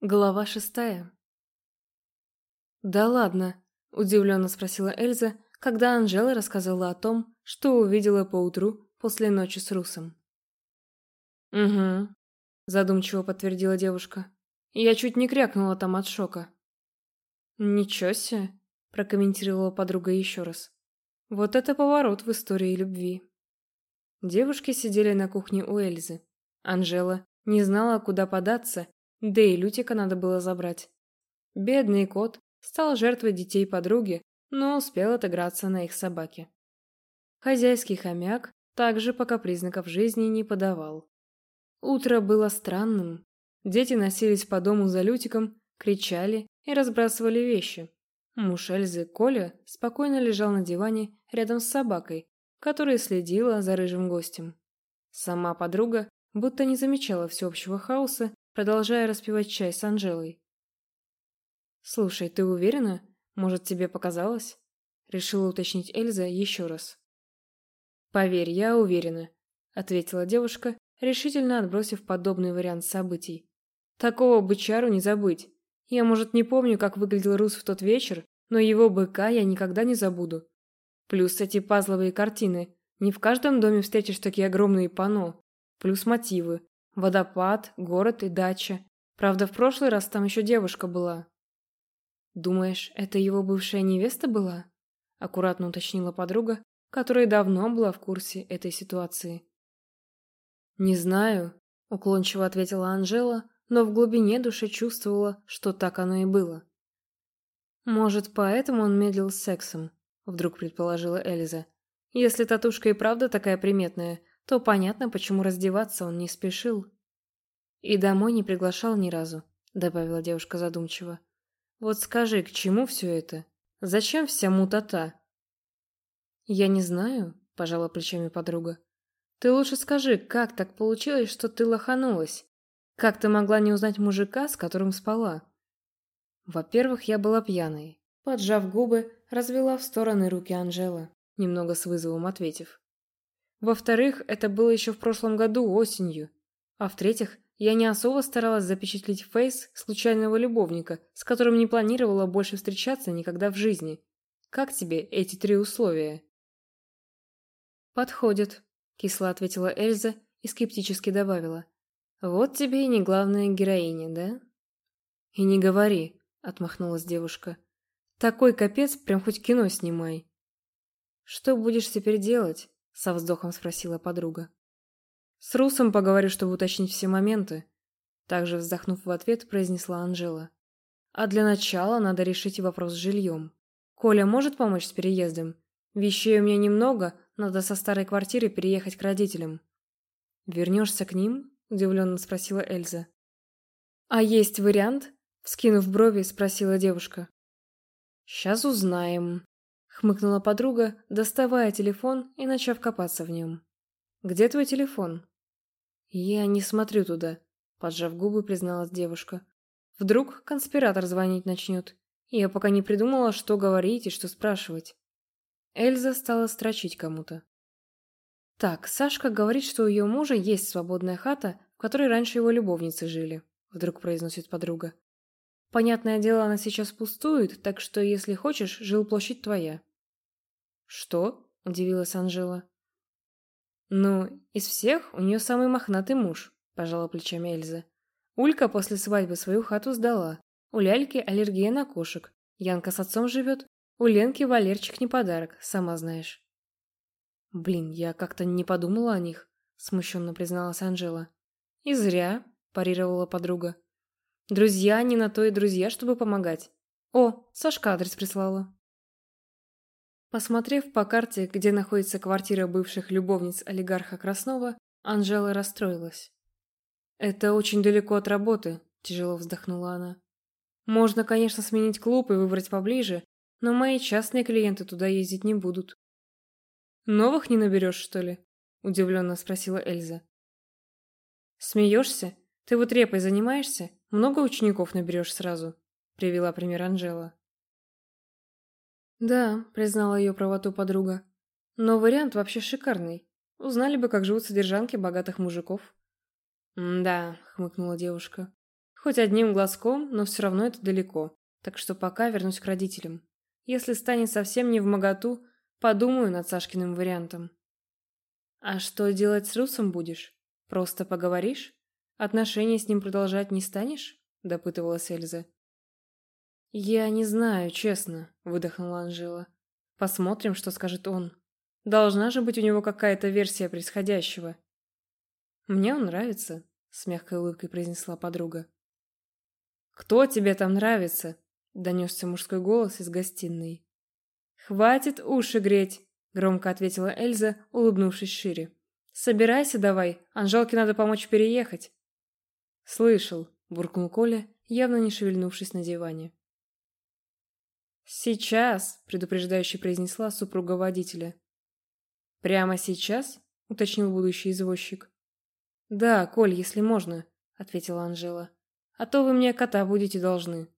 Глава шестая. «Да ладно», – удивленно спросила Эльза, когда Анжела рассказала о том, что увидела поутру после ночи с Русом. «Угу», – задумчиво подтвердила девушка. «Я чуть не крякнула там от шока». «Ничего себе», – прокомментировала подруга еще раз. «Вот это поворот в истории любви». Девушки сидели на кухне у Эльзы. Анжела не знала, куда податься да и Лютика надо было забрать. Бедный кот стал жертвой детей подруги, но успел отыграться на их собаке. Хозяйский хомяк также пока признаков жизни не подавал. Утро было странным. Дети носились по дому за Лютиком, кричали и разбрасывали вещи. Муж Эльзы, Коля, спокойно лежал на диване рядом с собакой, которая следила за рыжим гостем. Сама подруга будто не замечала всеобщего хаоса продолжая распивать чай с Анжелой. «Слушай, ты уверена? Может, тебе показалось?» Решила уточнить Эльза еще раз. «Поверь, я уверена», — ответила девушка, решительно отбросив подобный вариант событий. «Такого бычару не забыть. Я, может, не помню, как выглядел Рус в тот вечер, но его быка я никогда не забуду. Плюс эти пазловые картины. Не в каждом доме встретишь такие огромные панно. Плюс мотивы. Водопад, город и дача. Правда, в прошлый раз там еще девушка была. Думаешь, это его бывшая невеста была? Аккуратно уточнила подруга, которая давно была в курсе этой ситуации. Не знаю, уклончиво ответила Анжела, но в глубине души чувствовала, что так оно и было. Может, поэтому он медлил с сексом, вдруг предположила Эльза. Если татушка и правда такая приметная, то понятно, почему раздеваться он не спешил. И домой не приглашал ни разу, добавила девушка задумчиво. Вот скажи, к чему все это? Зачем вся мутата? Я не знаю, пожала плечами подруга. Ты лучше скажи, как так получилось, что ты лоханулась? Как ты могла не узнать мужика, с которым спала? Во-первых, я была пьяной. Поджав губы, развела в стороны руки Анжела, немного с вызовом ответив. Во-вторых, это было еще в прошлом году осенью. А в-третьих, я не особо старалась запечатлеть фейс случайного любовника, с которым не планировала больше встречаться никогда в жизни. Как тебе эти три условия? Подходит, кисло ответила Эльза и скептически добавила. Вот тебе и не главная героиня, да? И не говори, отмахнулась девушка. Такой капец, прям хоть кино снимай. Что будешь теперь делать? Со вздохом спросила подруга. С Русом поговорю, чтобы уточнить все моменты, также вздохнув в ответ, произнесла Анжела. А для начала надо решить вопрос с жильем. Коля может помочь с переездом? Вещей у меня немного, надо со старой квартиры переехать к родителям. Вернешься к ним? удивленно спросила Эльза. А есть вариант? вскинув брови, спросила девушка. Сейчас узнаем, хмыкнула подруга, доставая телефон и начав копаться в нем. Где твой телефон? Я не смотрю туда, поджав губы, призналась девушка. Вдруг конспиратор звонить начнет. Я пока не придумала, что говорить и что спрашивать. Эльза стала строчить кому-то. Так, Сашка говорит, что у ее мужа есть свободная хата, в которой раньше его любовницы жили, вдруг произносит подруга. Понятное дело, она сейчас пустует, так что, если хочешь, жилплощадь твоя. «Что?» – удивилась Анжела. «Ну, из всех у нее самый мохнатый муж», – пожала плечами Эльза. Улька после свадьбы свою хату сдала. У Ляльки аллергия на кошек. Янка с отцом живет. У Ленки Валерчик не подарок, сама знаешь. «Блин, я как-то не подумала о них», – смущенно призналась Анжела. «И зря», – парировала подруга. «Друзья не на то и друзья, чтобы помогать. О, Сашка адрес прислала». Посмотрев по карте, где находится квартира бывших любовниц олигарха Краснова, Анжела расстроилась. «Это очень далеко от работы», – тяжело вздохнула она. «Можно, конечно, сменить клуб и выбрать поближе, но мои частные клиенты туда ездить не будут». «Новых не наберешь, что ли?» – удивленно спросила Эльза. «Смеешься? Ты вот репой занимаешься? Много учеников наберешь сразу?» – привела пример Анжела. Да, признала ее правоту подруга. Но вариант вообще шикарный. Узнали бы, как живут содержанки богатых мужиков. «Да», — хмыкнула девушка. Хоть одним глазком, но все равно это далеко, так что пока вернусь к родителям. Если станет совсем не в моготу, подумаю над Сашкиным вариантом. А что делать с Русом будешь? Просто поговоришь? Отношения с ним продолжать не станешь? Допытывалась Эльза. Я не знаю, честно, выдохнула Анжела. Посмотрим, что скажет он. Должна же быть у него какая-то версия происходящего. Мне он нравится, с мягкой улыбкой произнесла подруга. Кто тебе там нравится? донесся мужской голос из гостиной. Хватит уши греть, громко ответила Эльза, улыбнувшись шире. Собирайся давай, Анжелке надо помочь переехать. Слышал, буркнул Коля, явно не шевельнувшись на диване. Сейчас, предупреждающе произнесла супруга водителя. Прямо сейчас? уточнил будущий извозчик. Да, Коль, если можно, ответила Анжела. А то вы мне кота будете должны.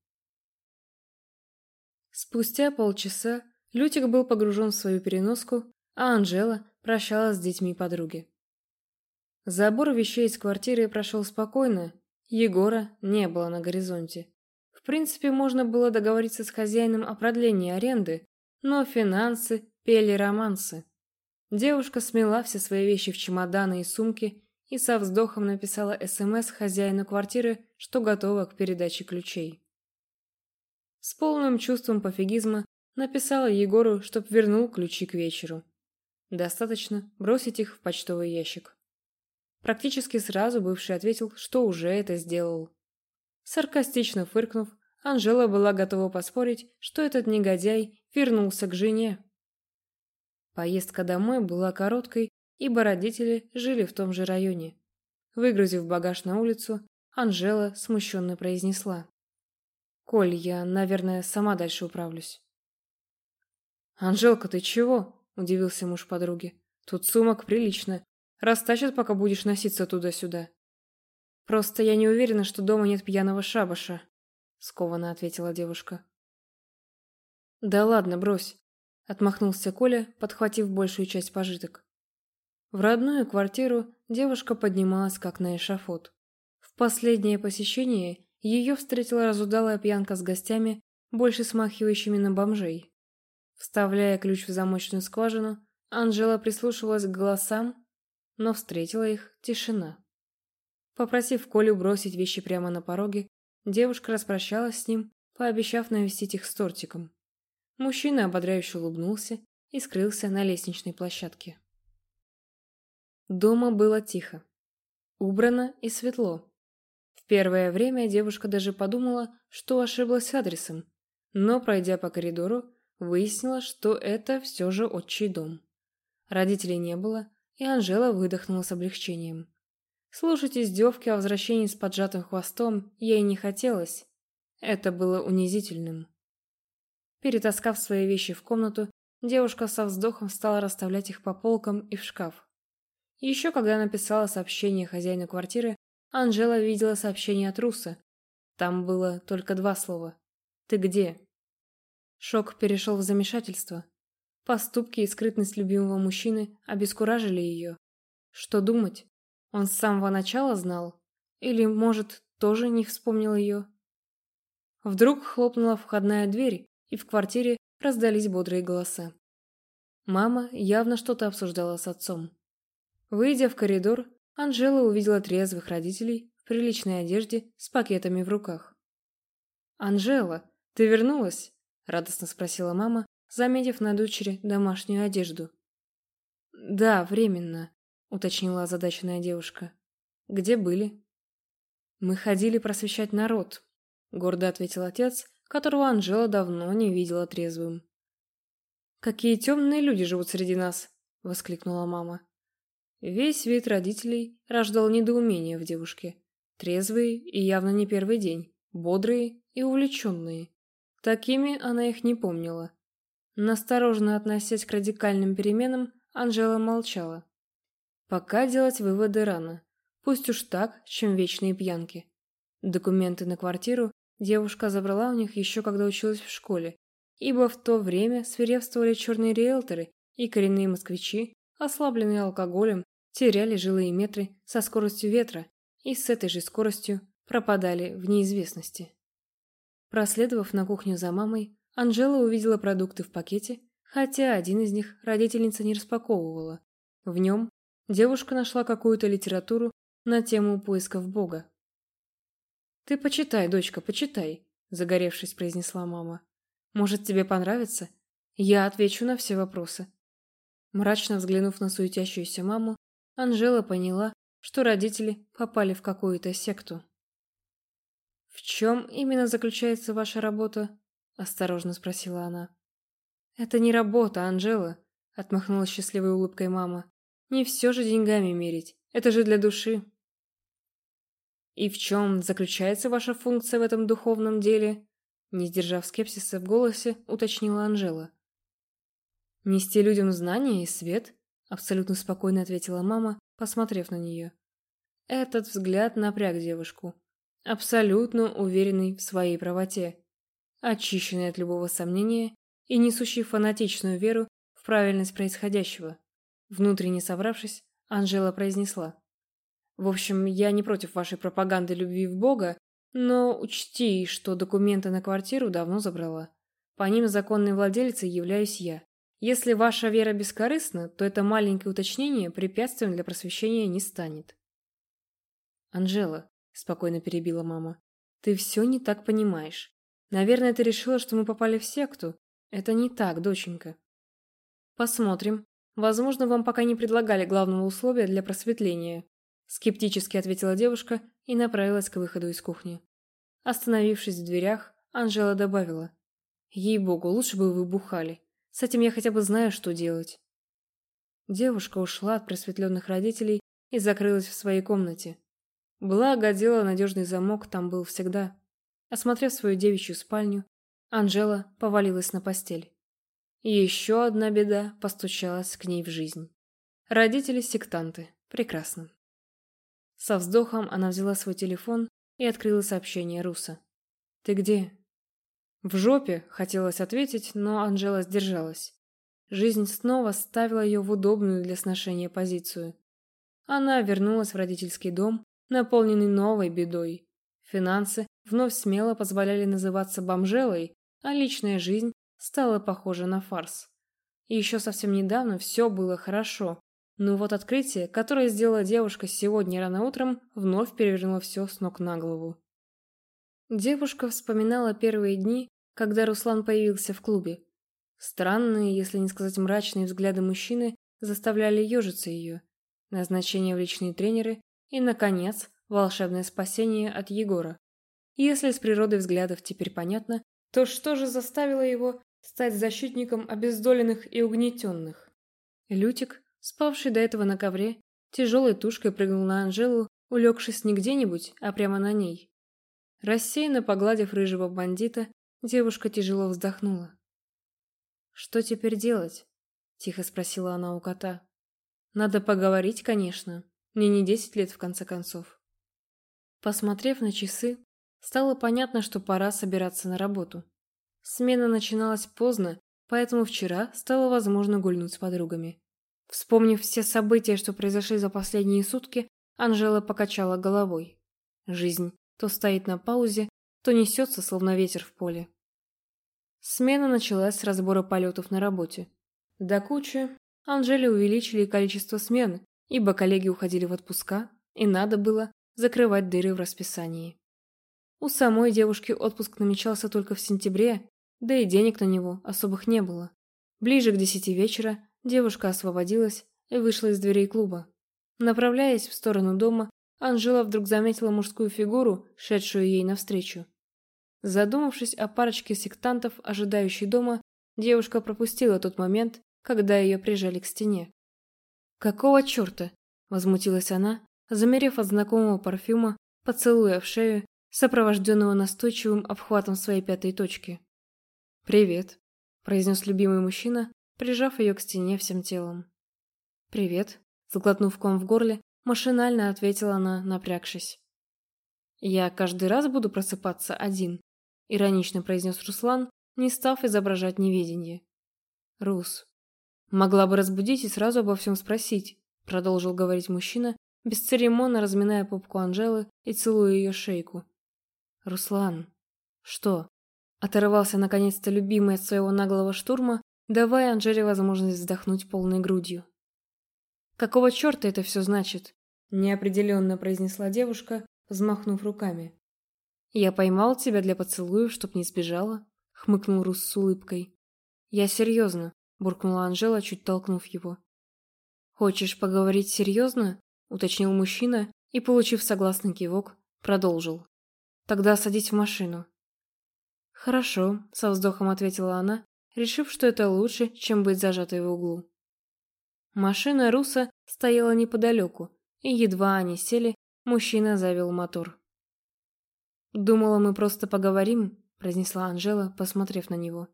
Спустя полчаса Лютик был погружен в свою переноску, а Анжела прощалась с детьми подруги. Забор вещей из квартиры прошел спокойно, Егора не было на горизонте. Принципе, можно было договориться с хозяином о продлении аренды, но финансы пели романсы. Девушка смела все свои вещи в чемоданы и сумки и со вздохом написала СМС хозяину квартиры, что готова к передаче ключей. С полным чувством пофигизма написала Егору, чтоб вернул ключи к вечеру. Достаточно бросить их в почтовый ящик. Практически сразу бывший ответил, что уже это сделал. Саркастично фыркнув, Анжела была готова поспорить, что этот негодяй вернулся к жене. Поездка домой была короткой, ибо родители жили в том же районе. Выгрузив багаж на улицу, Анжела смущенно произнесла. Коль, я, наверное, сама дальше управлюсь. Анжелка, ты чего? Удивился муж подруги. Тут сумок прилично. Растащат, пока будешь носиться туда-сюда. Просто я не уверена, что дома нет пьяного шабаша, скованно ответила девушка. Да ладно, брось, отмахнулся Коля, подхватив большую часть пожиток. В родную квартиру девушка поднималась как на эшафот. В последнее посещение ее встретила разудалая пьянка с гостями, больше смахивающими на бомжей. Вставляя ключ в замочную скважину, Анжела прислушивалась к голосам, но встретила их тишина. Попросив Колю бросить вещи прямо на пороге, девушка распрощалась с ним, пообещав навестить их с тортиком. Мужчина ободряюще улыбнулся и скрылся на лестничной площадке. Дома было тихо. Убрано и светло. В первое время девушка даже подумала, что ошиблась адресом, но, пройдя по коридору, выяснила, что это все же отчий дом. Родителей не было, и Анжела выдохнула с облегчением. Слушать издевки о возвращении с поджатым хвостом ей не хотелось. Это было унизительным. Перетаскав свои вещи в комнату, девушка со вздохом стала расставлять их по полкам и в шкаф. Еще когда написала сообщение хозяину квартиры, Анжела видела сообщение от Руса. Там было только два слова. «Ты где?» Шок перешел в замешательство. Поступки и скрытность любимого мужчины обескуражили ее. Что думать? Он с самого начала знал? Или, может, тоже не вспомнил ее? Вдруг хлопнула входная дверь, и в квартире раздались бодрые голоса. Мама явно что-то обсуждала с отцом. Выйдя в коридор, Анжела увидела трезвых родителей в приличной одежде с пакетами в руках. «Анжела, ты вернулась?» – радостно спросила мама, заметив на дочери домашнюю одежду. «Да, временно», – уточнила озадаченная девушка. «Где были?» «Мы ходили просвещать народ», – гордо ответил отец, которого Анжела давно не видела трезвым. «Какие темные люди живут среди нас!» – воскликнула мама. Весь вид родителей рождал недоумение в девушке. Трезвые и явно не первый день, бодрые и увлеченные. Такими она их не помнила. Настороженно относясь к радикальным переменам, Анжела молчала. Пока делать выводы рано. Пусть уж так, чем вечные пьянки. Документы на квартиру девушка забрала у них еще когда училась в школе, ибо в то время свирепствовали черные риэлторы и коренные москвичи, ослабленные алкоголем теряли жилые метры со скоростью ветра и с этой же скоростью пропадали в неизвестности. Проследовав на кухню за мамой, Анжела увидела продукты в пакете, хотя один из них родительница не распаковывала. В нем девушка нашла какую-то литературу на тему поисков Бога. «Ты почитай, дочка, почитай», – загоревшись, произнесла мама. «Может, тебе понравится? Я отвечу на все вопросы». Мрачно взглянув на суетящуюся маму, Анжела поняла, что родители попали в какую-то секту. «В чем именно заключается ваша работа?» – осторожно спросила она. «Это не работа, Анжела», – отмахнулась счастливой улыбкой мама. «Не все же деньгами мерить. Это же для души». «И в чем заключается ваша функция в этом духовном деле?» Не сдержав скепсиса в голосе, уточнила Анжела. «Нести людям знания и свет?» Абсолютно спокойно ответила мама, посмотрев на нее. Этот взгляд напряг девушку. Абсолютно уверенный в своей правоте, очищенный от любого сомнения и несущий фанатичную веру в правильность происходящего. Внутренне собравшись, Анжела произнесла. «В общем, я не против вашей пропаганды любви в Бога, но учти, что документы на квартиру давно забрала. По ним законной владелицей являюсь я. Если ваша вера бескорыстна, то это маленькое уточнение препятствием для просвещения не станет. «Анжела», — спокойно перебила мама, — «ты все не так понимаешь. Наверное, ты решила, что мы попали в секту. Это не так, доченька». «Посмотрим. Возможно, вам пока не предлагали главного условия для просветления», — скептически ответила девушка и направилась к выходу из кухни. Остановившись в дверях, Анжела добавила. «Ей-богу, лучше бы вы бухали. С этим я хотя бы знаю, что делать. Девушка ушла от просветленных родителей и закрылась в своей комнате. Благо, дело надежный замок там был всегда. Осмотрев свою девичью спальню, Анжела повалилась на постель. И еще одна беда постучалась к ней в жизнь. Родители-сектанты. Прекрасно. Со вздохом она взяла свой телефон и открыла сообщение Руса. «Ты где?» В жопе, хотелось ответить, но Анжела сдержалась. Жизнь снова ставила ее в удобную для сношения позицию. Она вернулась в родительский дом, наполненный новой бедой. Финансы вновь смело позволяли называться бомжелой, а личная жизнь стала похожа на фарс. И еще совсем недавно все было хорошо, но вот открытие, которое сделала девушка сегодня рано утром, вновь перевернуло все с ног на голову. Девушка вспоминала первые дни, когда Руслан появился в клубе. Странные, если не сказать мрачные взгляды мужчины заставляли ежиться ее. Назначение в личные тренеры и, наконец, волшебное спасение от Егора. Если с природой взглядов теперь понятно, то что же заставило его стать защитником обездоленных и угнетенных? Лютик, спавший до этого на ковре, тяжелой тушкой прыгнул на Анжелу, улегшись не где-нибудь, а прямо на ней. Рассеянно погладив рыжего бандита, девушка тяжело вздохнула. «Что теперь делать?» – тихо спросила она у кота. «Надо поговорить, конечно. Мне не десять лет, в конце концов». Посмотрев на часы, стало понятно, что пора собираться на работу. Смена начиналась поздно, поэтому вчера стало возможно гульнуть с подругами. Вспомнив все события, что произошли за последние сутки, Анжела покачала головой. Жизнь то стоит на паузе, то несется, словно ветер в поле. Смена началась с разбора полетов на работе. До кучи Анжеле увеличили количество смен, ибо коллеги уходили в отпуска, и надо было закрывать дыры в расписании. У самой девушки отпуск намечался только в сентябре, да и денег на него особых не было. Ближе к десяти вечера девушка освободилась и вышла из дверей клуба. Направляясь в сторону дома, Анжела вдруг заметила мужскую фигуру, шедшую ей навстречу. Задумавшись о парочке сектантов, ожидающей дома, девушка пропустила тот момент, когда ее прижали к стене. «Какого черта?» – возмутилась она, замерев от знакомого парфюма, поцелуя в шею, сопровожденного настойчивым обхватом своей пятой точки. «Привет», – произнес любимый мужчина, прижав ее к стене всем телом. «Привет», – заглотнув ком в горле, Машинально ответила она, напрягшись. «Я каждый раз буду просыпаться один», — иронично произнес Руслан, не став изображать неведение. «Рус, могла бы разбудить и сразу обо всем спросить», — продолжил говорить мужчина, бесцеремонно разминая попку Анжелы и целуя ее шейку. «Руслан!» «Что?» Оторвался наконец-то любимый от своего наглого штурма, давая Анжеле возможность вздохнуть полной грудью. «Какого черта это все значит?» Неопределенно произнесла девушка, взмахнув руками. «Я поймал тебя для поцелуев, чтоб не сбежала», — хмыкнул Рус с улыбкой. «Я серьезно», — буркнула Анжела, чуть толкнув его. «Хочешь поговорить серьезно?» — уточнил мужчина и, получив согласный кивок, продолжил. «Тогда садись в машину». «Хорошо», — со вздохом ответила она, решив, что это лучше, чем быть зажатой в углу. Машина Руса стояла неподалеку, и едва они сели, мужчина завел мотор. «Думала, мы просто поговорим», — произнесла Анжела, посмотрев на него.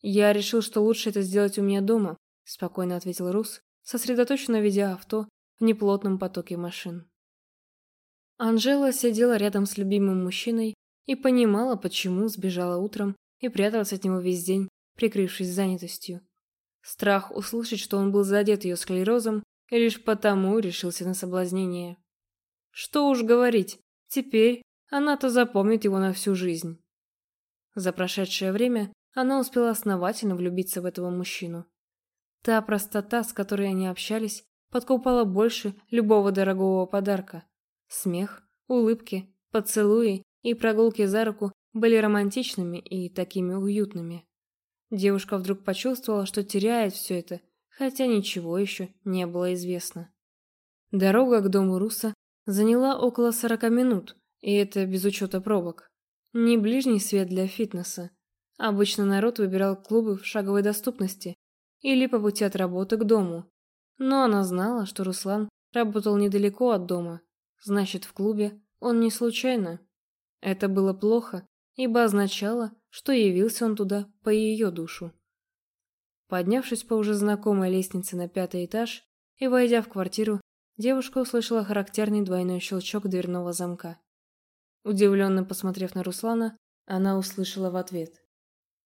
«Я решил, что лучше это сделать у меня дома», — спокойно ответил Рус, сосредоточенно ведя авто в неплотном потоке машин. Анжела сидела рядом с любимым мужчиной и понимала, почему сбежала утром и пряталась от него весь день, прикрывшись занятостью. Страх услышать, что он был задет ее склерозом, и лишь потому решился на соблазнение. Что уж говорить, теперь она-то запомнит его на всю жизнь. За прошедшее время она успела основательно влюбиться в этого мужчину. Та простота, с которой они общались, подкупала больше любого дорогого подарка. Смех, улыбки, поцелуи и прогулки за руку были романтичными и такими уютными. Девушка вдруг почувствовала, что теряет все это, хотя ничего еще не было известно. Дорога к дому Руса заняла около сорока минут, и это без учета пробок. Не ближний свет для фитнеса. Обычно народ выбирал клубы в шаговой доступности или по пути от работы к дому. Но она знала, что Руслан работал недалеко от дома, значит, в клубе он не случайно. Это было плохо, ибо означало, что явился он туда по ее душу. Поднявшись по уже знакомой лестнице на пятый этаж и войдя в квартиру, девушка услышала характерный двойной щелчок дверного замка. Удивленно посмотрев на Руслана, она услышала в ответ.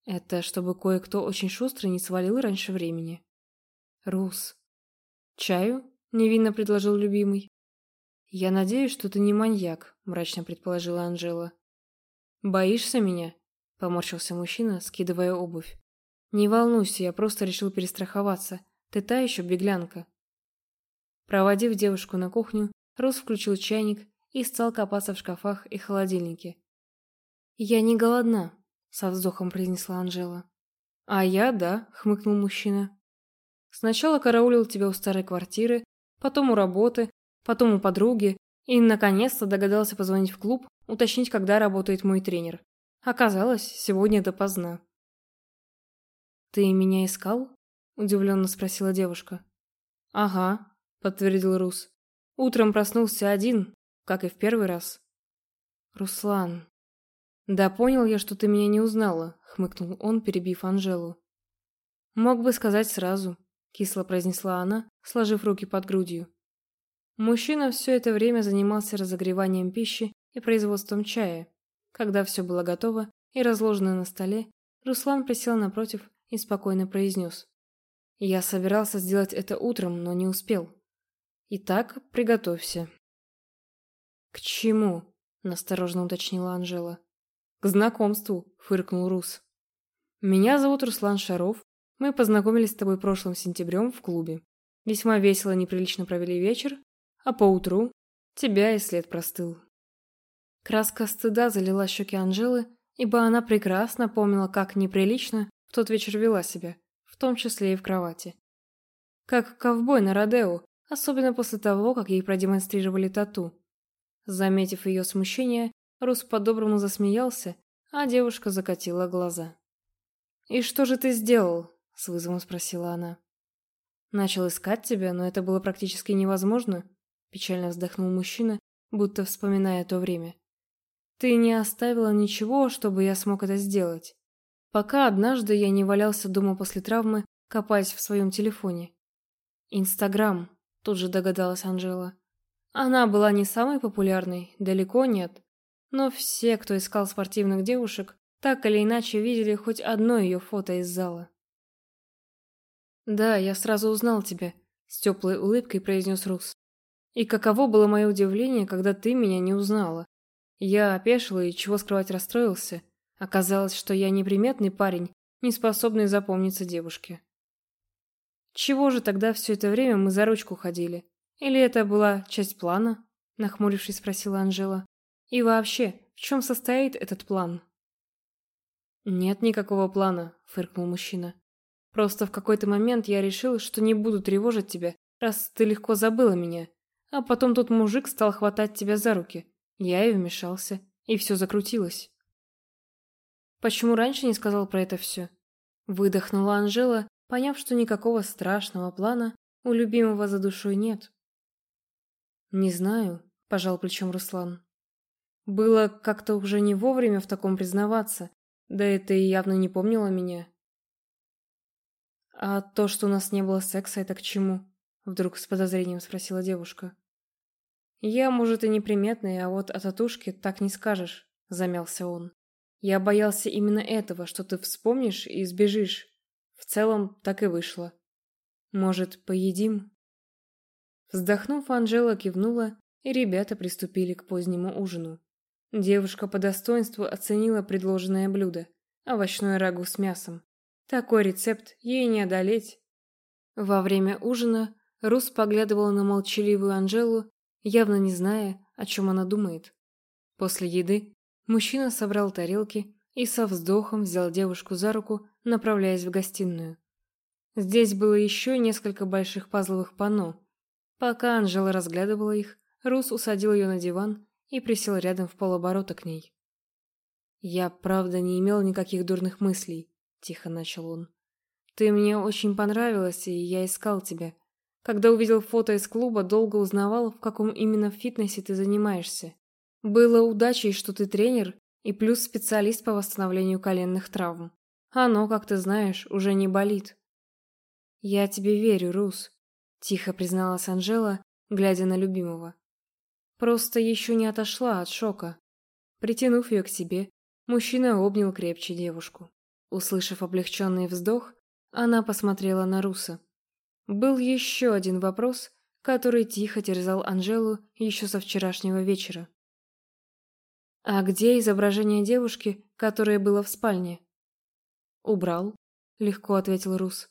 «Это чтобы кое-кто очень шустрый не свалил раньше времени». «Рус». «Чаю?» — невинно предложил любимый. «Я надеюсь, что ты не маньяк», — мрачно предположила Анжела. «Боишься меня?» — поморщился мужчина, скидывая обувь. «Не волнуйся, я просто решил перестраховаться. Ты та еще беглянка». Проводив девушку на кухню, Рус включил чайник и стал копаться в шкафах и холодильнике. «Я не голодна», — со вздохом произнесла Анжела. «А я, да», — хмыкнул мужчина. «Сначала караулил тебя у старой квартиры, потом у работы, потом у подруги, и, наконец-то, догадался позвонить в клуб, уточнить, когда работает мой тренер. Оказалось, сегодня допоздна. «Ты меня искал?» – удивленно спросила девушка. «Ага», – подтвердил Рус. «Утром проснулся один, как и в первый раз». «Руслан...» «Да понял я, что ты меня не узнала», — хмыкнул он, перебив Анжелу. «Мог бы сказать сразу», — кисло произнесла она, сложив руки под грудью. Мужчина все это время занимался разогреванием пищи и производством чая. Когда все было готово и разложено на столе, Руслан присел напротив и спокойно произнес. «Я собирался сделать это утром, но не успел. Итак, приготовься». «К чему?» – насторожно уточнила Анжела. «К знакомству», – фыркнул Рус. «Меня зовут Руслан Шаров. Мы познакомились с тобой прошлым сентябрем в клубе. Весьма весело неприлично провели вечер, а поутру тебя и след простыл. Краска стыда залила щеки Анжелы, ибо она прекрасно помнила, как неприлично в тот вечер вела себя, в том числе и в кровати. Как ковбой на Родео, особенно после того, как ей продемонстрировали тату. Заметив ее смущение, Рус по-доброму засмеялся, а девушка закатила глаза. «И что же ты сделал?» – с вызовом спросила она. «Начал искать тебя, но это было практически невозможно. Печально вздохнул мужчина, будто вспоминая то время. Ты не оставила ничего, чтобы я смог это сделать. Пока однажды я не валялся дома после травмы, копаясь в своем телефоне. Инстаграм, тут же догадалась Анжела. Она была не самой популярной, далеко нет. Но все, кто искал спортивных девушек, так или иначе видели хоть одно ее фото из зала. «Да, я сразу узнал тебя», — с теплой улыбкой произнес Рус. И каково было мое удивление, когда ты меня не узнала. Я опешил и, чего скрывать, расстроился. Оказалось, что я неприметный парень, не способный запомниться девушке. Чего же тогда все это время мы за ручку ходили? Или это была часть плана? Нахмурившись, спросила Анжела. И вообще, в чем состоит этот план? Нет никакого плана, фыркнул мужчина. Просто в какой-то момент я решил, что не буду тревожить тебя, раз ты легко забыла меня. А потом тот мужик стал хватать тебя за руки. Я и вмешался, и все закрутилось. Почему раньше не сказал про это все? Выдохнула Анжела, поняв, что никакого страшного плана у любимого за душой нет. «Не знаю», – пожал плечом Руслан. «Было как-то уже не вовремя в таком признаваться, да это и явно не помнила меня». «А то, что у нас не было секса, это к чему?» – вдруг с подозрением спросила девушка. «Я, может, и неприметный, а вот о татушке так не скажешь», – замялся он. «Я боялся именно этого, что ты вспомнишь и сбежишь. В целом, так и вышло. Может, поедим?» Вздохнув, Анжела кивнула, и ребята приступили к позднему ужину. Девушка по достоинству оценила предложенное блюдо – овощное рагу с мясом. Такой рецепт ей не одолеть. Во время ужина Рус поглядывала на молчаливую Анжелу, явно не зная, о чем она думает. После еды мужчина собрал тарелки и со вздохом взял девушку за руку, направляясь в гостиную. Здесь было еще несколько больших пазловых панно. Пока Анжела разглядывала их, Рус усадил ее на диван и присел рядом в полоборота к ней. «Я, правда, не имел никаких дурных мыслей», — тихо начал он. «Ты мне очень понравилась, и я искал тебя. Когда увидел фото из клуба, долго узнавал, в каком именно фитнесе ты занимаешься. Было удачей, что ты тренер и плюс специалист по восстановлению коленных травм. Оно, как ты знаешь, уже не болит. Я тебе верю, Рус, тихо призналась Анжела, глядя на любимого. Просто еще не отошла от шока. Притянув ее к себе, мужчина обнял крепче девушку. Услышав облегченный вздох, она посмотрела на Руса. Был еще один вопрос, который тихо терзал Анжелу еще со вчерашнего вечера. «А где изображение девушки, которая была в спальне?» «Убрал», — легко ответил Рус.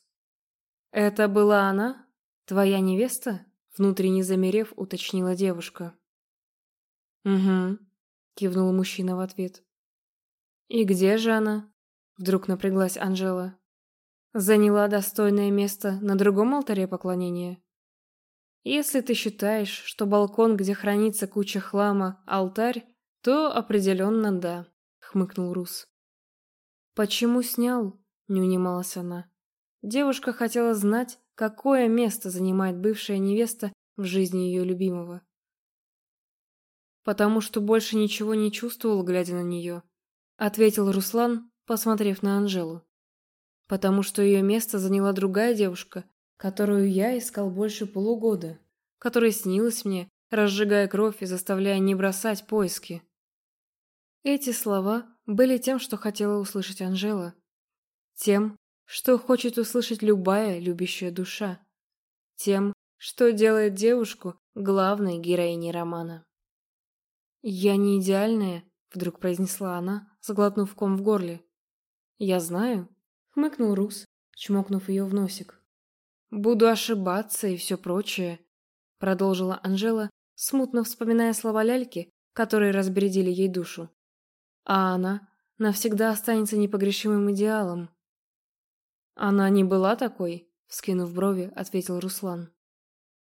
«Это была она? Твоя невеста?» Внутренне замерев, уточнила девушка. «Угу», — кивнул мужчина в ответ. «И где же она?» Вдруг напряглась Анжела. «Заняла достойное место на другом алтаре поклонения?» «Если ты считаешь, что балкон, где хранится куча хлама, алтарь, то определенно да», — хмыкнул Рус. «Почему снял?» — не унималась она. Девушка хотела знать, какое место занимает бывшая невеста в жизни ее любимого. «Потому что больше ничего не чувствовал, глядя на нее», — ответил Руслан, посмотрев на Анжелу. «Потому что ее место заняла другая девушка, которую я искал больше полугода, которая снилась мне, разжигая кровь и заставляя не бросать поиски». Эти слова были тем, что хотела услышать Анжела. Тем, что хочет услышать любая любящая душа. Тем, что делает девушку главной героиней романа. «Я не идеальная», — вдруг произнесла она, заглотнув ком в горле. «Я знаю», — хмыкнул Рус, чмокнув ее в носик. «Буду ошибаться и все прочее», — продолжила Анжела, смутно вспоминая слова ляльки, которые разбередили ей душу. А она навсегда останется непогрешимым идеалом, «Она не была такой?» — вскинув брови, ответил Руслан.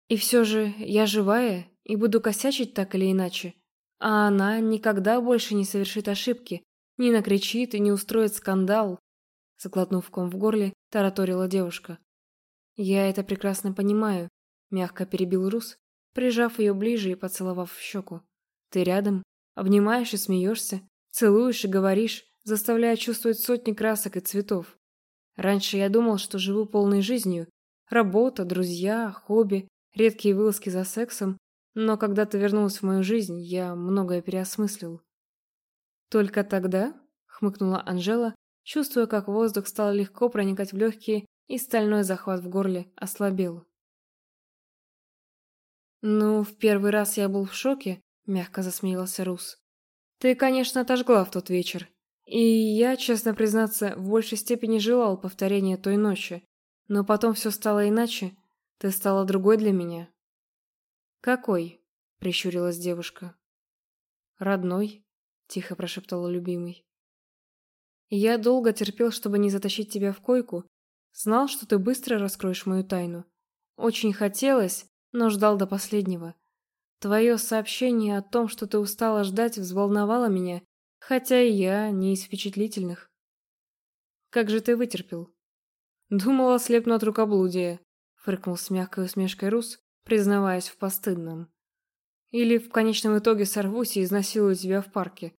«И все же я живая и буду косячить так или иначе. А она никогда больше не совершит ошибки, не накричит и не устроит скандал», — заглотнув ком в горле, тараторила девушка. «Я это прекрасно понимаю», — мягко перебил Рус, прижав ее ближе и поцеловав в щеку. «Ты рядом, обнимаешь и смеешься, целуешь и говоришь, заставляя чувствовать сотни красок и цветов. Раньше я думал, что живу полной жизнью. Работа, друзья, хобби, редкие вылазки за сексом. Но когда ты вернулась в мою жизнь, я многое переосмыслил. «Только тогда?» — хмыкнула Анжела, чувствуя, как воздух стал легко проникать в легкие, и стальной захват в горле ослабел. «Ну, в первый раз я был в шоке», — мягко засмеялся Рус. «Ты, конечно, отожгла в тот вечер. И я, честно признаться, в большей степени желал повторения той ночи. Но потом все стало иначе. Ты стала другой для меня». «Какой?» — прищурилась девушка. «Родной», — тихо прошептала любимый. «Я долго терпел, чтобы не затащить тебя в койку. Знал, что ты быстро раскроешь мою тайну. Очень хотелось, но ждал до последнего. Твое сообщение о том, что ты устала ждать, взволновало меня, хотя и я не из впечатлительных. Как же ты вытерпел? Думала, слепну от рукоблудия, фыркнул с мягкой усмешкой Рус, признаваясь в постыдном. Или в конечном итоге сорвусь и изнасилую тебя в парке.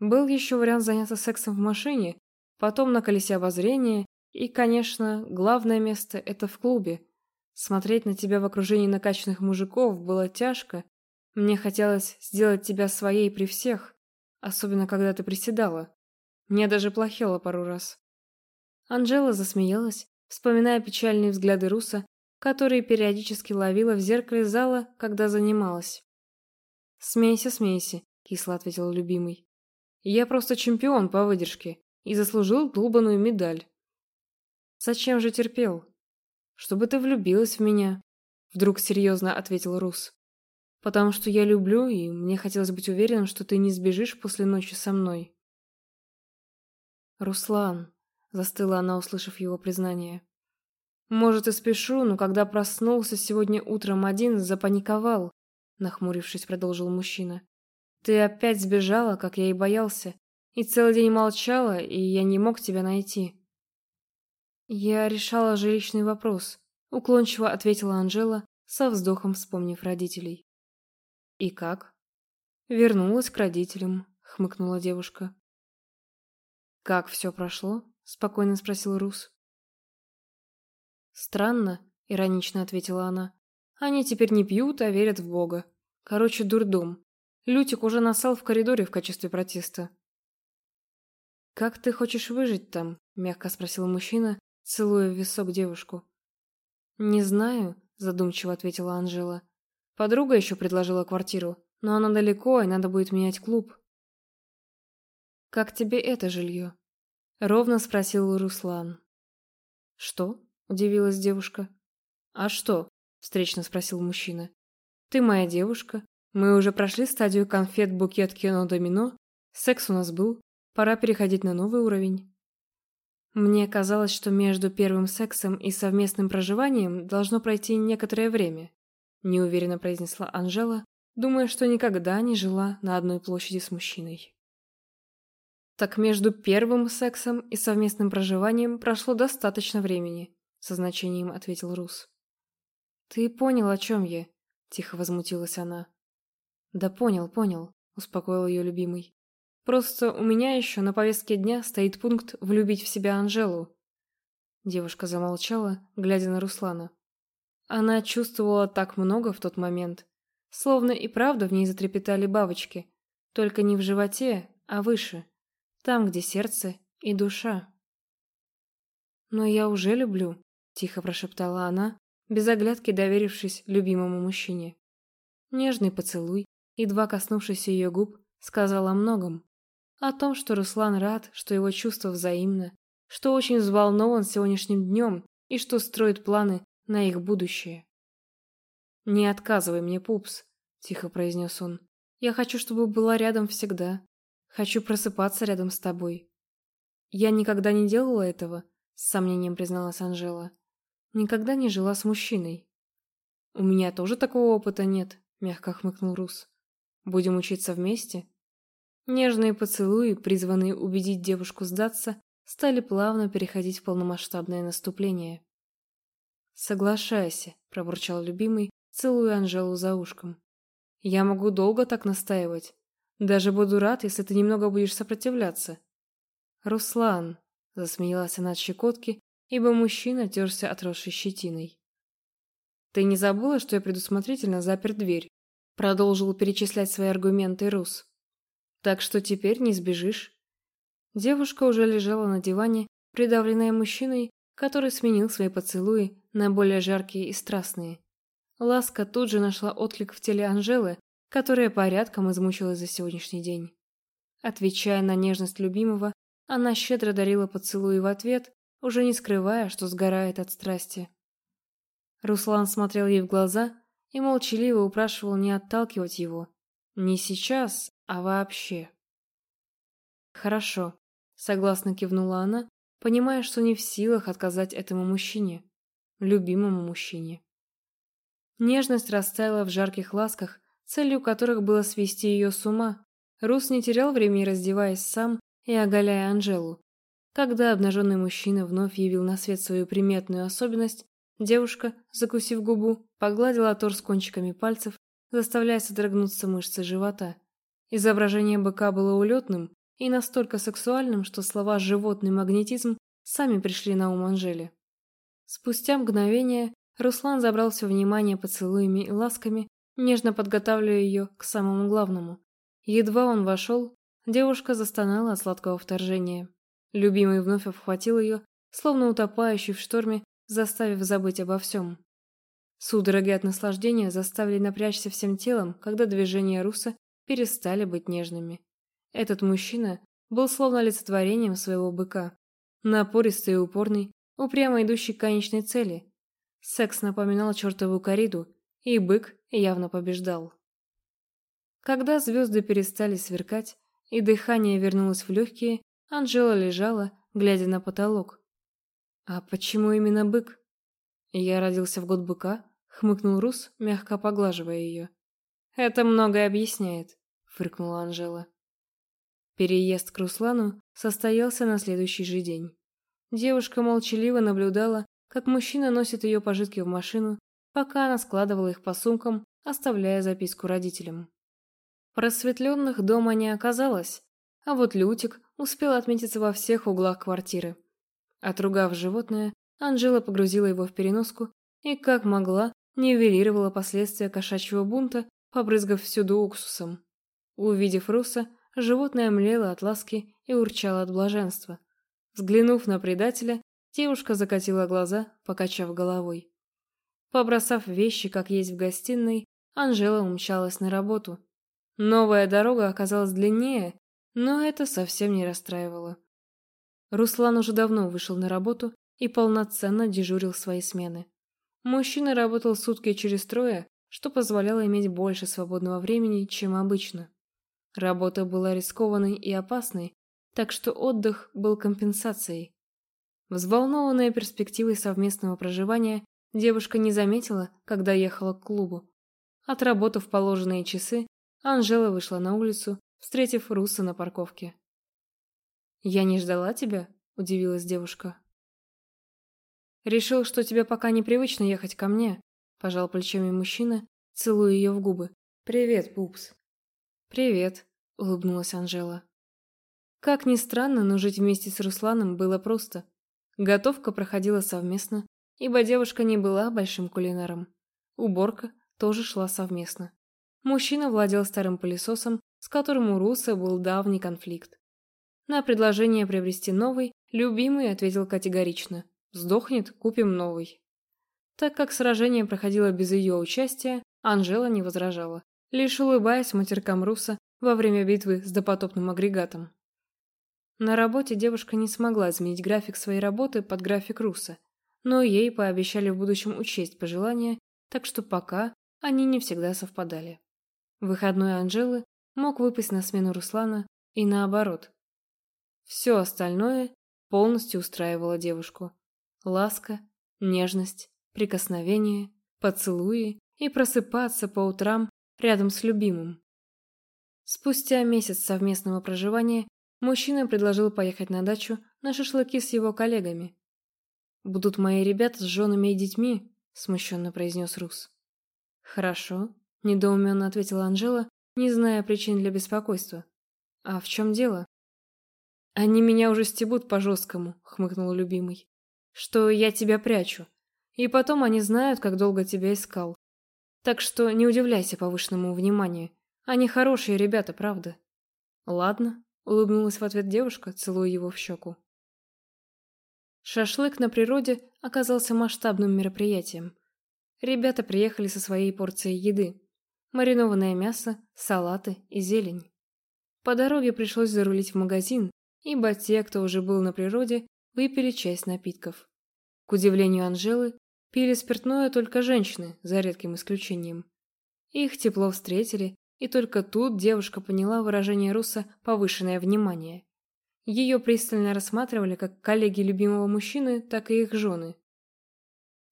Был еще вариант заняться сексом в машине, потом на колесе обозрения, и, конечно, главное место – это в клубе, Смотреть на тебя в окружении накачанных мужиков было тяжко. Мне хотелось сделать тебя своей при всех, особенно когда ты приседала. Мне даже плохело пару раз. Анжела засмеялась, вспоминая печальные взгляды Руса, которые периодически ловила в зеркале зала, когда занималась. «Смейся, смейся», — кисло ответил любимый. «Я просто чемпион по выдержке и заслужил долбаную медаль». «Зачем же терпел? чтобы ты влюбилась в меня», — вдруг серьезно ответил Рус. «Потому что я люблю, и мне хотелось быть уверенным, что ты не сбежишь после ночи со мной». «Руслан», — застыла она, услышав его признание. «Может, и спешу, но когда проснулся сегодня утром один, запаниковал», — нахмурившись, продолжил мужчина. «Ты опять сбежала, как я и боялся, и целый день молчала, и я не мог тебя найти». «Я решала жилищный вопрос», — уклончиво ответила Анжела, со вздохом вспомнив родителей. «И как?» «Вернулась к родителям», — хмыкнула девушка. «Как все прошло?» — спокойно спросил Рус. «Странно», — иронично ответила она. «Они теперь не пьют, а верят в Бога. Короче, дурдом. Лютик уже насал в коридоре в качестве протеста». «Как ты хочешь выжить там?» — мягко спросил мужчина, целуя в висок девушку. «Не знаю», — задумчиво ответила Анжела. «Подруга еще предложила квартиру, но она далеко, и надо будет менять клуб». «Как тебе это жилье?» — ровно спросил Руслан. «Что?» — удивилась девушка. «А что?» — встречно спросил мужчина. «Ты моя девушка. Мы уже прошли стадию конфет, букет, кино, домино. Секс у нас был. Пора переходить на новый уровень». Мне казалось, что между первым сексом и совместным проживанием должно пройти некоторое время, неуверенно произнесла Анжела, думая, что никогда не жила на одной площади с мужчиной. Так между первым сексом и совместным проживанием прошло достаточно времени, со значением ответил Рус. Ты понял, о чем я? тихо возмутилась она. Да понял, понял, успокоил ее любимый. Просто у меня еще на повестке дня стоит пункт влюбить в себя Анжелу. Девушка замолчала, глядя на Руслана. Она чувствовала так много в тот момент, словно и правда в ней затрепетали бабочки, только не в животе, а выше, там, где сердце и душа. «Но я уже люблю», — тихо прошептала она, без оглядки доверившись любимому мужчине. Нежный поцелуй, едва коснувшийся ее губ, сказал о многом. О том, что Руслан рад, что его чувства взаимны, что очень взволнован сегодняшним днем и что строит планы на их будущее. «Не отказывай мне, пупс», — тихо произнес он. «Я хочу, чтобы была рядом всегда. Хочу просыпаться рядом с тобой». «Я никогда не делала этого», — с сомнением призналась Анжела. «Никогда не жила с мужчиной». «У меня тоже такого опыта нет», — мягко хмыкнул Рус. «Будем учиться вместе?» Нежные поцелуи, призванные убедить девушку сдаться, стали плавно переходить в полномасштабное наступление. «Соглашайся», — пробурчал любимый, целуя Анжелу за ушком. «Я могу долго так настаивать. Даже буду рад, если ты немного будешь сопротивляться». «Руслан», — засмеялась она от щекотки, ибо мужчина терся отросшей щетиной. «Ты не забыла, что я предусмотрительно запер дверь?» Продолжил перечислять свои аргументы Рус. Так что теперь не сбежишь. Девушка уже лежала на диване, придавленная мужчиной, который сменил свои поцелуи на более жаркие и страстные. Ласка тут же нашла отклик в теле Анжелы, которая порядком измучилась за сегодняшний день. Отвечая на нежность любимого, она щедро дарила поцелуи в ответ, уже не скрывая, что сгорает от страсти. Руслан смотрел ей в глаза и молчаливо упрашивал не отталкивать его. Не сейчас, а вообще. «Хорошо», — согласно кивнула она, понимая, что не в силах отказать этому мужчине, любимому мужчине. Нежность растаяла в жарких ласках, целью которых было свести ее с ума. Рус не терял времени, раздеваясь сам и оголяя Анжелу. Когда обнаженный мужчина вновь явил на свет свою приметную особенность, девушка, закусив губу, погладила торс кончиками пальцев, заставляя содрогнуться мышцы живота. Изображение быка было улетным и настолько сексуальным, что слова «животный магнетизм» сами пришли на ум Анжели. Спустя мгновение Руслан забрал все внимание поцелуями и ласками, нежно подготавливая ее к самому главному. Едва он вошел, девушка застонала от сладкого вторжения. Любимый вновь обхватил ее, словно утопающий в шторме, заставив забыть обо всем. Судороги от наслаждения заставили напрячься всем телом, когда движения Руса перестали быть нежными. Этот мужчина был словно олицетворением своего быка. Напористый и упорный, упрямо идущий к конечной цели. Секс напоминал чертову кориду, и бык явно побеждал. Когда звезды перестали сверкать, и дыхание вернулось в легкие, Анжела лежала, глядя на потолок. «А почему именно бык?» «Я родился в год быка», — хмыкнул Рус, мягко поглаживая ее. «Это многое объясняет», — фыркнула Анжела. Переезд к Руслану состоялся на следующий же день. Девушка молчаливо наблюдала, как мужчина носит ее пожитки в машину, пока она складывала их по сумкам, оставляя записку родителям. Просветленных дома не оказалось, а вот Лютик успел отметиться во всех углах квартиры. Отругав животное, Анжела погрузила его в переноску и, как могла, нивелировала последствия кошачьего бунта, побрызгав всюду уксусом. Увидев Руса, животное млело от ласки и урчало от блаженства. Взглянув на предателя, девушка закатила глаза, покачав головой. Побросав вещи, как есть в гостиной, Анжела умчалась на работу. Новая дорога оказалась длиннее, но это совсем не расстраивало. Руслан уже давно вышел на работу и полноценно дежурил свои смены. Мужчина работал сутки через трое, что позволяло иметь больше свободного времени, чем обычно. Работа была рискованной и опасной, так что отдых был компенсацией. Взволнованная перспективой совместного проживания, девушка не заметила, когда ехала к клубу. Отработав положенные часы, Анжела вышла на улицу, встретив Руса на парковке. «Я не ждала тебя?» – удивилась девушка. «Решил, что тебе пока непривычно ехать ко мне», – пожал плечами мужчина, целуя ее в губы. «Привет, пупс». «Привет», – улыбнулась Анжела. Как ни странно, но жить вместе с Русланом было просто. Готовка проходила совместно, ибо девушка не была большим кулинаром. Уборка тоже шла совместно. Мужчина владел старым пылесосом, с которым у Руса был давний конфликт. На предложение приобрести новый, любимый ответил категорично. «Сдохнет, купим новый». Так как сражение проходило без ее участия, Анжела не возражала, лишь улыбаясь матеркам Руса во время битвы с допотопным агрегатом. На работе девушка не смогла изменить график своей работы под график Руса, но ей пообещали в будущем учесть пожелания, так что пока они не всегда совпадали. Выходной Анжелы мог выпасть на смену Руслана и наоборот. Все остальное полностью устраивало девушку. Ласка, нежность, прикосновение, поцелуи и просыпаться по утрам рядом с любимым. Спустя месяц совместного проживания мужчина предложил поехать на дачу на шашлыки с его коллегами. «Будут мои ребята с женами и детьми», – смущенно произнес Рус. «Хорошо», – недоуменно ответила Анжела, не зная причин для беспокойства. «А в чем дело?» «Они меня уже стебут по-жесткому», — хмыкнул любимый. «Что я тебя прячу. И потом они знают, как долго тебя искал. Так что не удивляйся повышенному вниманию. Они хорошие ребята, правда?» «Ладно», — улыбнулась в ответ девушка, целуя его в щеку. Шашлык на природе оказался масштабным мероприятием. ребята приехали со своей порцией еды. Маринованное мясо, салаты и зелень. По дороге пришлось зарулить в магазин, ибо те, кто уже был на природе, выпили часть напитков. К удивлению Анжелы, пили спиртное только женщины, за редким исключением. Их тепло встретили, и только тут девушка поняла выражение Руса «повышенное внимание». Ее пристально рассматривали как коллеги любимого мужчины, так и их жены.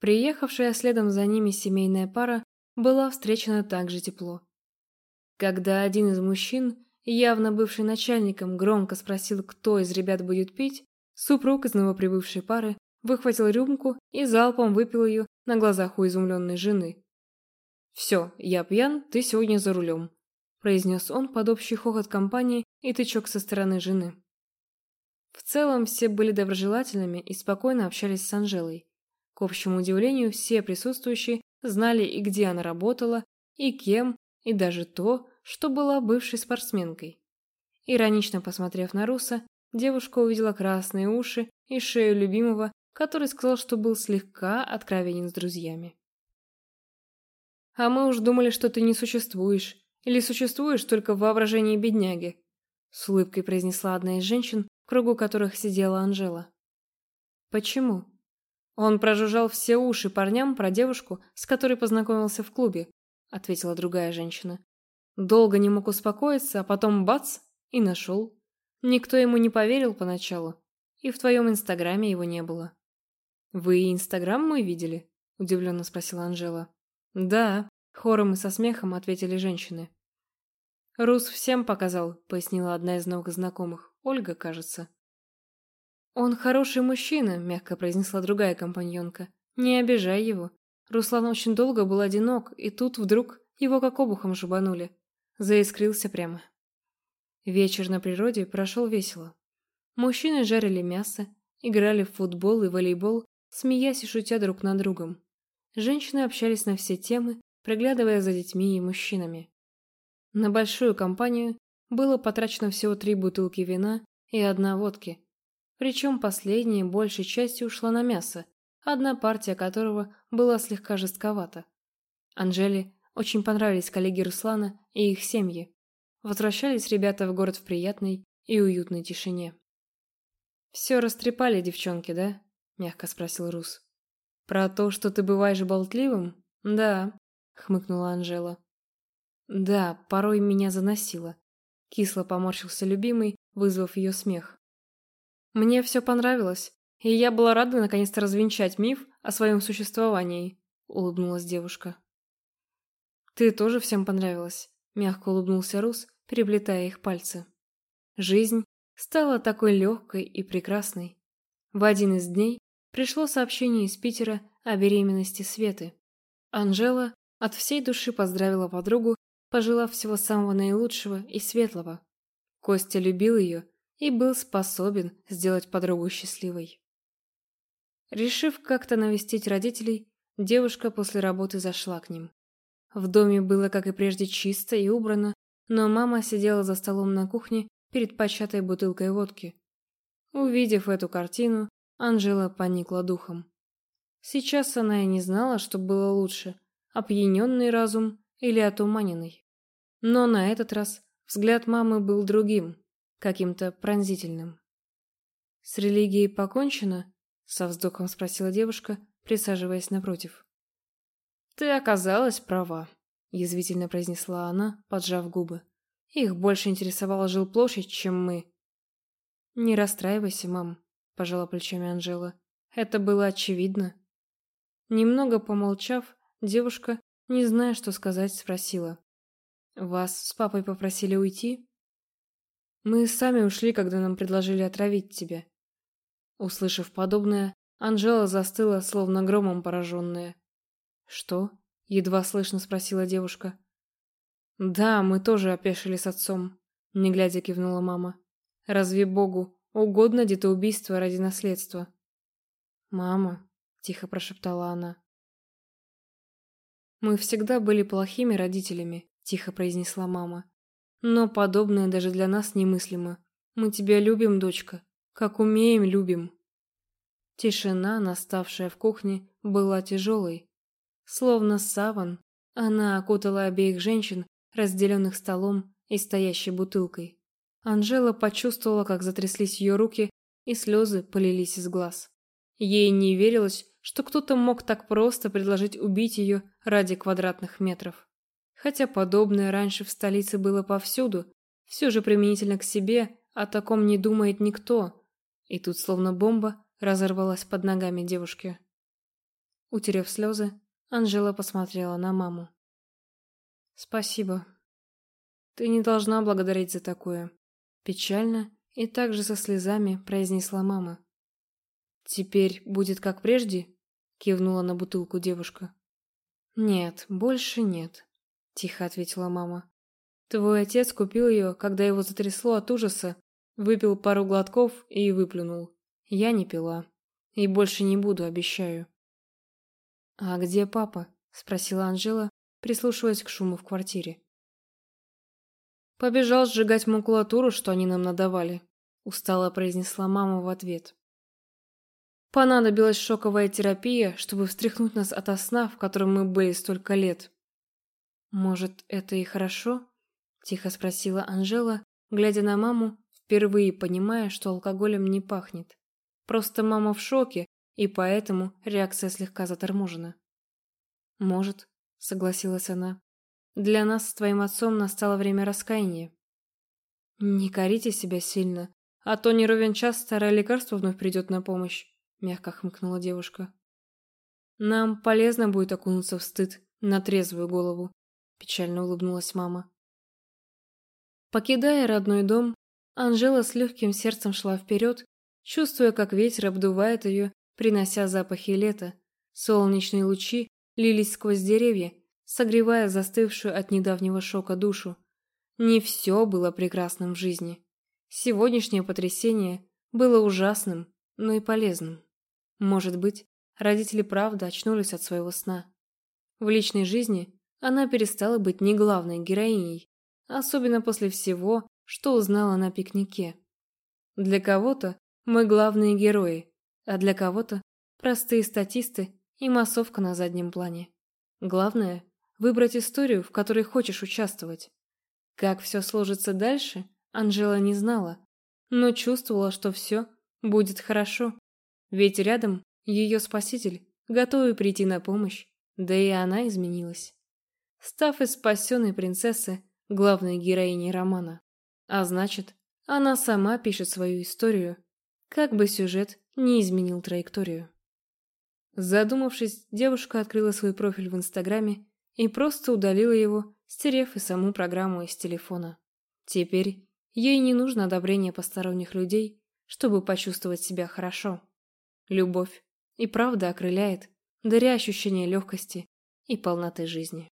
Приехавшая следом за ними семейная пара была встречена также тепло. Когда один из мужчин, явно бывший начальником, громко спросил, кто из ребят будет пить, супруг из новоприбывшей пары выхватил рюмку и залпом выпил ее на глазах у изумленной жены. «Все, я пьян, ты сегодня за рулем», – произнес он под общий хохот компании и тычок со стороны жены. В целом все были доброжелательными и спокойно общались с Анжелой. К общему удивлению, все присутствующие знали и где она работала, и кем, и даже то, что была бывшей спортсменкой. Иронично посмотрев на Руса, девушка увидела красные уши и шею любимого, который сказал, что был слегка откровенен с друзьями. А мы уж думали, что ты не существуешь. Или существуешь только в воображении бедняги. С улыбкой произнесла одна из женщин, в кругу которых сидела Анжела. Почему? Он прожужжал все уши парням про девушку, с которой познакомился в клубе, ответила другая женщина. Долго не мог успокоиться, а потом бац и нашел. Никто ему не поверил поначалу, и в твоем инстаграме его не было. Вы инстаграм мой видели? удивленно спросила Анжела. «Да», — хором и со смехом ответили женщины. «Рус всем показал», — пояснила одна из новых знакомых. Ольга, кажется. «Он хороший мужчина», — мягко произнесла другая компаньонка. «Не обижай его. Руслан очень долго был одинок, и тут вдруг его как обухом жубанули. Заискрился прямо». Вечер на природе прошел весело. Мужчины жарили мясо, играли в футбол и волейбол, смеясь и шутя друг над другом. Женщины общались на все темы, приглядывая за детьми и мужчинами. На большую компанию было потрачено всего три бутылки вина и одна водки. Причем последняя большей частью ушла на мясо, одна партия которого была слегка жестковата. Анжеле очень понравились коллеги Руслана и их семьи. Возвращались ребята в город в приятной и уютной тишине. «Все растрепали, девчонки, да?» – мягко спросил Рус. «Про то, что ты бываешь болтливым? Да», — хмыкнула Анжела. «Да, порой меня заносило». Кисло поморщился любимый, вызвав ее смех. «Мне все понравилось, и я была рада наконец-то развенчать миф о своем существовании», — улыбнулась девушка. «Ты тоже всем понравилась», — мягко улыбнулся Рус, переплетая их пальцы. Жизнь стала такой легкой и прекрасной. В один из дней пришло сообщение из Питера о беременности Светы. Анжела от всей души поздравила подругу, пожелав всего самого наилучшего и светлого. Костя любил ее и был способен сделать подругу счастливой. Решив как-то навестить родителей, девушка после работы зашла к ним. В доме было, как и прежде, чисто и убрано, но мама сидела за столом на кухне перед початой бутылкой водки. Увидев эту картину, Анжела поникла духом. Сейчас она и не знала, что было лучше – опьяненный разум или отуманенный. Но на этот раз взгляд мамы был другим, каким-то пронзительным. «С религией покончено?» – со вздохом спросила девушка, присаживаясь напротив. «Ты оказалась права», – язвительно произнесла она, поджав губы. «Их больше интересовала жилплощадь, чем мы». «Не расстраивайся, мам», – пожала плечами Анжела. «Это было очевидно». Немного помолчав, девушка, не зная, что сказать, спросила. «Вас с папой попросили уйти?» «Мы сами ушли, когда нам предложили отравить тебя». Услышав подобное, Анжела застыла, словно громом пораженная. «Что?» — едва слышно спросила девушка. «Да, мы тоже опешили с отцом», — не глядя кивнула мама. «Разве Богу Угодно детоубийство ради наследства. «Мама», — тихо прошептала она. «Мы всегда были плохими родителями», — тихо произнесла мама. «Но подобное даже для нас немыслимо. Мы тебя любим, дочка. Как умеем, любим». Тишина, наставшая в кухне, была тяжелой. Словно саван, она окутала обеих женщин, разделенных столом и стоящей бутылкой. Анжела почувствовала, как затряслись ее руки, и слезы полились из глаз. Ей не верилось, что кто-то мог так просто предложить убить ее ради квадратных метров. Хотя подобное раньше в столице было повсюду, все же применительно к себе о таком не думает никто. И тут словно бомба разорвалась под ногами девушки. Утерев слезы, Анжела посмотрела на маму. «Спасибо. Ты не должна благодарить за такое». Печально и также со слезами произнесла мама. «Теперь будет как прежде?» — кивнула на бутылку девушка. «Нет, больше нет», — тихо ответила мама. «Твой отец купил ее, когда его затрясло от ужаса, выпил пару глотков и выплюнул. Я не пила. И больше не буду, обещаю». «А где папа?» — спросила Анжела, прислушиваясь к шуму в квартире. «Побежал сжигать макулатуру, что они нам надавали», — устало произнесла мама в ответ. Понадобилась шоковая терапия, чтобы встряхнуть нас ото сна, в котором мы были столько лет. «Может, это и хорошо?» – тихо спросила Анжела, глядя на маму, впервые понимая, что алкоголем не пахнет. Просто мама в шоке, и поэтому реакция слегка заторможена. «Может», — согласилась она. «Для нас с твоим отцом настало время раскаяния». «Не корите себя сильно, а то не ровен час старое лекарство вновь придет на помощь», — мягко хмыкнула девушка. «Нам полезно будет окунуться в стыд на трезвую голову», — печально улыбнулась мама. Покидая родной дом, Анжела с легким сердцем шла вперед, чувствуя, как ветер обдувает ее принося запахи лета. Солнечные лучи лились сквозь деревья, согревая застывшую от недавнего шока душу. Не все было прекрасным в жизни. Сегодняшнее потрясение было ужасным, но и полезным. Может быть, родители правда очнулись от своего сна. В личной жизни она перестала быть не главной героиней, особенно после всего, что узнала на пикнике. Для кого-то мы главные герои, а для кого-то простые статисты и массовка на заднем плане. Главное – выбрать историю, в которой хочешь участвовать. Как все сложится дальше, Анжела не знала, но чувствовала, что все будет хорошо. Ведь рядом ее спаситель, готовый прийти на помощь, да и она изменилась. Став из спасенной принцессы главной героиней романа. А значит, она сама пишет свою историю, как бы сюжет не изменил траекторию. Задумавшись, девушка открыла свой профиль в Инстаграме и просто удалила его, стерев и саму программу из телефона. Теперь ей не нужно одобрение посторонних людей, чтобы почувствовать себя хорошо. Любовь и правда окрыляет, даря ощущение легкости и полноты жизни.